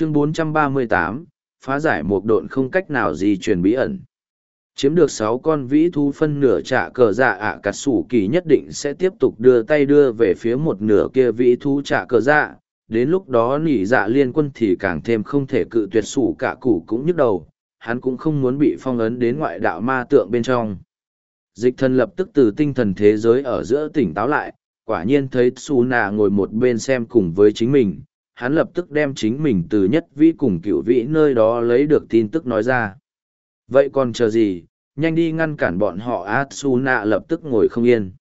chương 438, phá giải một độn không cách nào di truyền bí ẩn. Chiếm được sáu con vĩ thú phân nửa trả cờ dạ ạ à, cà sủ kỳ nhất định sẽ tiếp tục đưa tay đưa về phía một nửa kia vĩ thú trả cờ dạ. Đến lúc đó nỉ dạ liên quân thì càng thêm không thể cự tuyệt sủ cả củ cũng nhức đầu hắn cũng không muốn bị phong ấn đến ngoại đạo ma tượng bên trong. Dịch thần lập tức từ tinh thần thế giới ở giữa tỉnh táo lại quả nhiên thấy su nà ngồi một bên xem cùng với chính mình hắn lập tức đem chính mình từ nhất vĩ cùng cựu vĩ nơi đó lấy được tin tức nói ra vậy còn chờ gì nhanh đi ngăn cản bọn họ Atsuna lập tức ngồi không yên.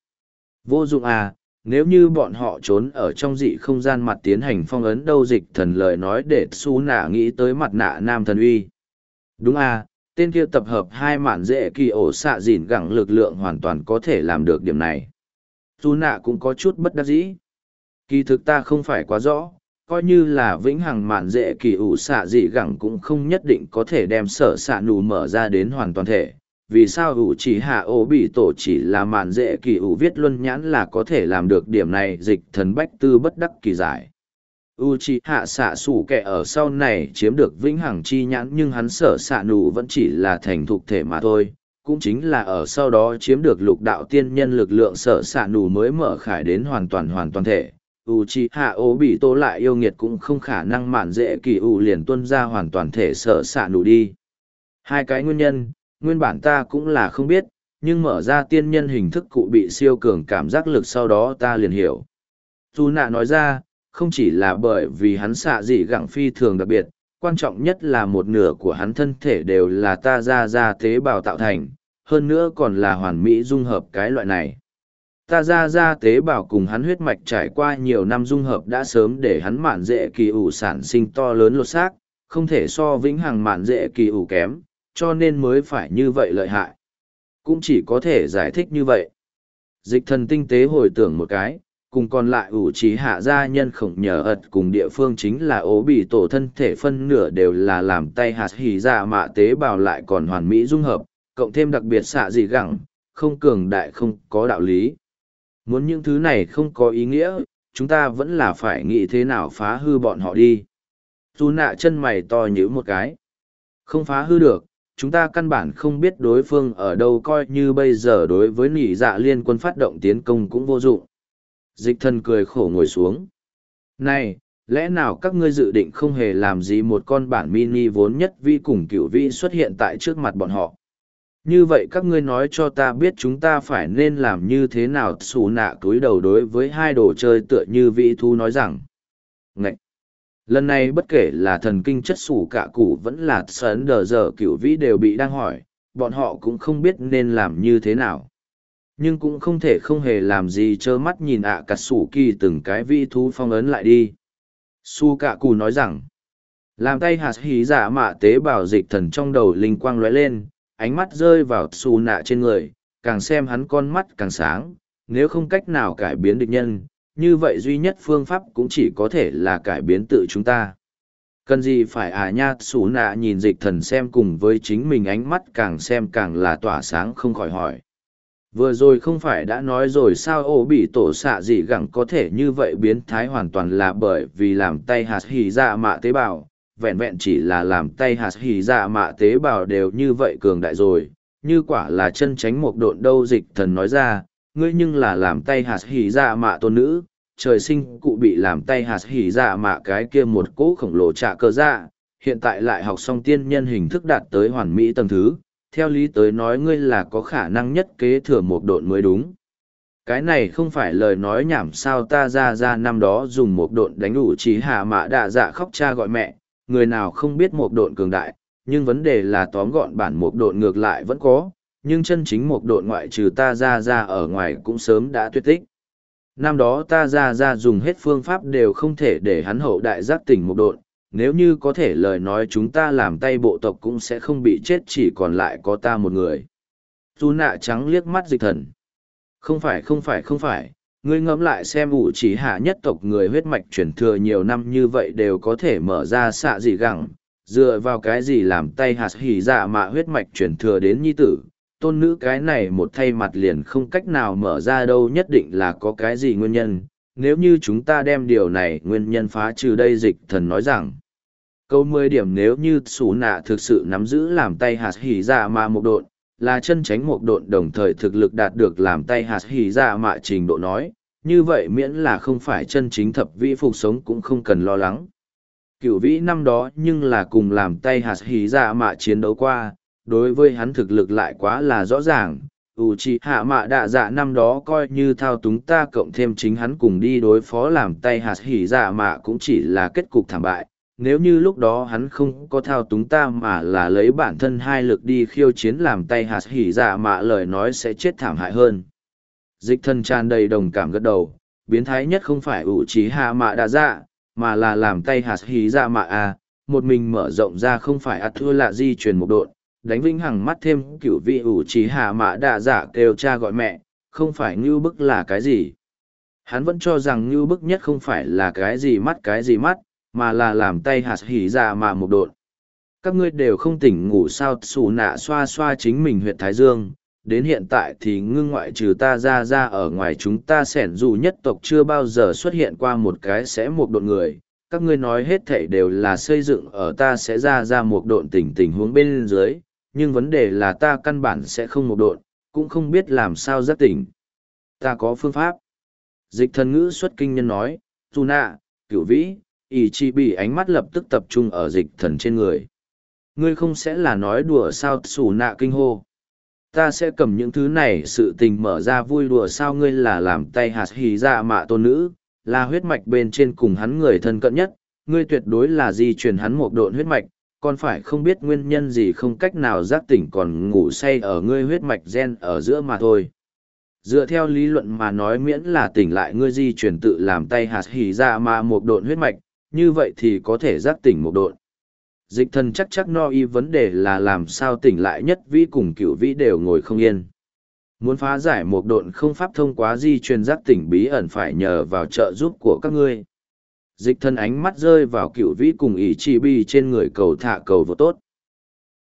Vô dụng à, nếu như bọn họ trốn ở trong dị không gian mặt tiến hành phong ấn đâu dịch thần lời nói để Tsuna nghĩ tới mặt nạ nam thần uy. Đúng à, tên kia tập hợp hai mạn dễ kỳ ổ xạ dịn gẳng lực lượng hoàn toàn có thể làm được điểm này. Tsuna cũng có chút bất đắc dĩ. Kỳ thực ta không phải quá rõ, coi như là vĩnh hằng mạn dễ kỳ ủ xạ dị gẳng cũng không nhất định có thể đem sở xạ nù mở ra đến hoàn toàn thể. Vì sao ủ chỉ hạ ô bị tổ chỉ là mạn dễ kỳ ủ viết luân nhãn là có thể làm được điểm này, dịch thần bách tư bất đắc kỳ giải. U chỉ hạ xạ sủ kẻ ở sau này chiếm được vĩnh hằng chi nhãn nhưng hắn sở xạ nù vẫn chỉ là thành thục thể mà thôi. Cũng chính là ở sau đó chiếm được lục đạo tiên nhân lực lượng sở xạ nù mới mở khải đến hoàn toàn hoàn toàn thể u chi hạ ố bị tô lại yêu nghiệt cũng không khả năng mạn dễ kỳ ủ liền tuân ra hoàn toàn thể sở xạ nụ đi hai cái nguyên nhân nguyên bản ta cũng là không biết, nhưng mở ra tiên nhân hình thức cụ bị siêu cường cảm giác lực sau đó ta liền hiểu. Dù nạ nói ra, không chỉ là bởi vì hắn xạ dị gẳng phi thường đặc biệt, quan trọng nhất là một nửa của hắn thân thể đều là ta ra ra tế bào tạo thành, hơn nữa còn là hoàn mỹ dung hợp cái loại này. Ta ra ra tế bào cùng hắn huyết mạch trải qua nhiều năm dung hợp đã sớm để hắn mạn dễ kỳ ủ sản sinh to lớn lột xác, không thể so vĩnh hằng mạn dễ kỳ ủ kém, cho nên mới phải như vậy lợi hại. Cũng chỉ có thể giải thích như vậy. Dịch thần tinh tế hồi tưởng một cái, cùng còn lại ủ trí hạ gia nhân khổng nhờ ật cùng địa phương chính là ố bị tổ thân thể phân nửa đều là làm tay hạt hỉ dạ mạ tế bào lại còn hoàn mỹ dung hợp, cộng thêm đặc biệt xạ dị gẳng, không cường đại không có đạo lý. Muốn những thứ này không có ý nghĩa, chúng ta vẫn là phải nghĩ thế nào phá hư bọn họ đi. Dù nạ chân mày to như một cái. Không phá hư được, chúng ta căn bản không biết đối phương ở đâu coi như bây giờ đối với nỉ dạ liên quân phát động tiến công cũng vô dụng. Dịch thần cười khổ ngồi xuống. Này, lẽ nào các ngươi dự định không hề làm gì một con bản mini vốn nhất vi cùng cựu vi xuất hiện tại trước mặt bọn họ? Như vậy các ngươi nói cho ta biết chúng ta phải nên làm như thế nào, xù nạ túi đầu đối với hai đồ chơi tựa như vị thu nói rằng. Ngậy! lần này bất kể là thần kinh chất sủ cả cụ vẫn là sơn đờ giờ cựu vĩ đều bị đang hỏi, bọn họ cũng không biết nên làm như thế nào nhưng cũng không thể không hề làm gì trơ mắt nhìn ạ à cà sủ kỳ từng cái vị thú phong ấn lại đi su cả cụ nói rằng, làm tay hạt hí giả mạ tế bào dịch thần trong đầu linh quang lóe lên ánh mắt rơi vào xù nạ trên người, càng xem hắn con mắt càng sáng, nếu không cách nào cải biến địch nhân, như vậy duy nhất phương pháp cũng chỉ có thể là cải biến tự chúng ta. Cần gì phải à nha, xù nạ nhìn dịch thần xem cùng với chính mình ánh mắt càng xem càng là tỏa sáng không khỏi hỏi. Vừa rồi không phải đã nói rồi sao ô bị tổ xạ gì gẳng có thể như vậy biến thái hoàn toàn là bởi vì làm tay hạt hỉ dạ mạ tế bào vẹn vẹn chỉ là làm tay hạt hỉ dạ mạ tế bào đều như vậy cường đại rồi. Như quả là chân tránh một độn đâu dịch thần nói ra ngươi nhưng là làm tay hạt hỉ dạ mạ tôn nữ, trời sinh cụ bị làm tay hạt hỉ dạ mạ cái kia một cỗ khổng lồ trạ cơ dạ, hiện tại lại học xong tiên nhân hình thức đạt tới hoàn mỹ tầng thứ, theo lý tới nói ngươi là có khả năng nhất kế thừa một độn mới đúng. Cái này không phải lời nói nhảm sao ta ra ra năm đó dùng một độn đánh đủ trí hạ mạ đạ dạ khóc cha gọi mẹ, người nào không biết một độn cường đại, nhưng vấn đề là tóm gọn bản một độn ngược lại vẫn có, nhưng chân chính một độn ngoại trừ ta ra ra ở ngoài cũng sớm đã tuyệt tích. Năm đó ta ra ra dùng hết phương pháp đều không thể để hắn hậu đại giác tỉnh một độn, nếu như có thể lời nói chúng ta làm tay bộ tộc cũng sẽ không bị chết chỉ còn lại có ta một người. Tu nạ trắng liếc mắt dịch thần. Không phải không phải không phải, ngươi ngẫm lại xem ủ chỉ hạ nhất tộc người huyết mạch chuyển thừa nhiều năm như vậy đều có thể mở ra xạ gì gẳng, dựa vào cái gì làm tay hạt hỉ dạ mạ huyết mạch chuyển thừa đến nhi tử, tôn nữ cái này một thay mặt liền không cách nào mở ra đâu nhất định là có cái gì nguyên nhân. Nếu như chúng ta đem điều này nguyên nhân phá trừ đây dịch thần nói rằng. Câu mười điểm nếu như xù nạ thực sự nắm giữ làm tay hạt hỉ dạ mạ một độn là chân tránh một độn đồng thời thực lực đạt được làm tay hạt hỉ dạ mạ trình độ nói, như vậy miễn là không phải chân chính thập vĩ phục sống cũng không cần lo lắng. Cựu vĩ năm đó nhưng là cùng làm tay hạt hỉ dạ mạ chiến đấu qua, đối với hắn thực lực lại quá là rõ ràng. Ủ trì hạ mạ đạ dạ năm đó coi như thao túng ta cộng thêm chính hắn cùng đi đối phó làm tay hạt hỉ dạ mạ cũng chỉ là kết cục thảm bại nếu như lúc đó hắn không có thao túng ta mà là lấy bản thân hai lực đi khiêu chiến làm tay hạt hỉ dạ mạ, lời nói sẽ chết thảm hại hơn. Dịch thân tràn đầy đồng cảm gật đầu, biến thái nhất không phải ủ trí hạ mạ đã dạ mà là làm tay hạt hỉ dạ mạ à một mình mở rộng ra không phải ắt thua lạ di truyền một độn, đánh vĩnh hằng mắt thêm cựu vị ủ trí hạ mạ đã dạ kêu cha gọi mẹ, không phải ngưu bức là cái gì? Hắn vẫn cho rằng ngưu bức nhất không phải là cái gì mắt cái gì mắt mà là làm tay hạt hỉ ra mà một độn. Các ngươi đều không tỉnh ngủ sao, xù nạ xoa xoa chính mình huyện thái dương. Đến hiện tại thì ngưng ngoại trừ ta ra ra ở ngoài chúng ta sẻn dù nhất tộc chưa bao giờ xuất hiện qua một cái sẽ một độn người. Các ngươi nói hết thảy đều là xây dựng ở ta sẽ ra ra một độn tình tình huống bên dưới. Nhưng vấn đề là ta căn bản sẽ không một độn, cũng không biết làm sao giác tỉnh. Ta có phương pháp. Dịch thần ngữ xuất kinh nhân nói, dù nạ, cửu vĩ ỷ chí bị ánh mắt lập tức tập trung ở dịch thần trên người. Ngươi không sẽ là nói đùa sao, xù nạ kinh hô. Ta sẽ cầm những thứ này sự tình mở ra vui đùa sao, ngươi là làm tay hạt hì ra mạ tôn nữ, là huyết mạch bên trên cùng hắn người thân cận nhất. Ngươi tuyệt đối là di truyền hắn một độn huyết mạch, còn phải không biết nguyên nhân gì không cách nào giác tỉnh còn ngủ say ở ngươi huyết mạch gen ở giữa mà thôi. Dựa theo lý luận mà nói miễn là tỉnh lại ngươi di truyền tự làm tay hạt hỉ ra mà một độn huyết mạch như vậy thì có thể giác tỉnh một độn. Dịch thần chắc chắc no y vấn đề là làm sao tỉnh lại nhất vĩ cùng cựu vĩ đều ngồi không yên. Muốn phá giải một độn không pháp thông quá di truyền giác tỉnh bí ẩn phải nhờ vào trợ giúp của các ngươi. Dịch thần ánh mắt rơi vào cựu vĩ cùng ý chi bi trên người cầu thả cầu vô tốt.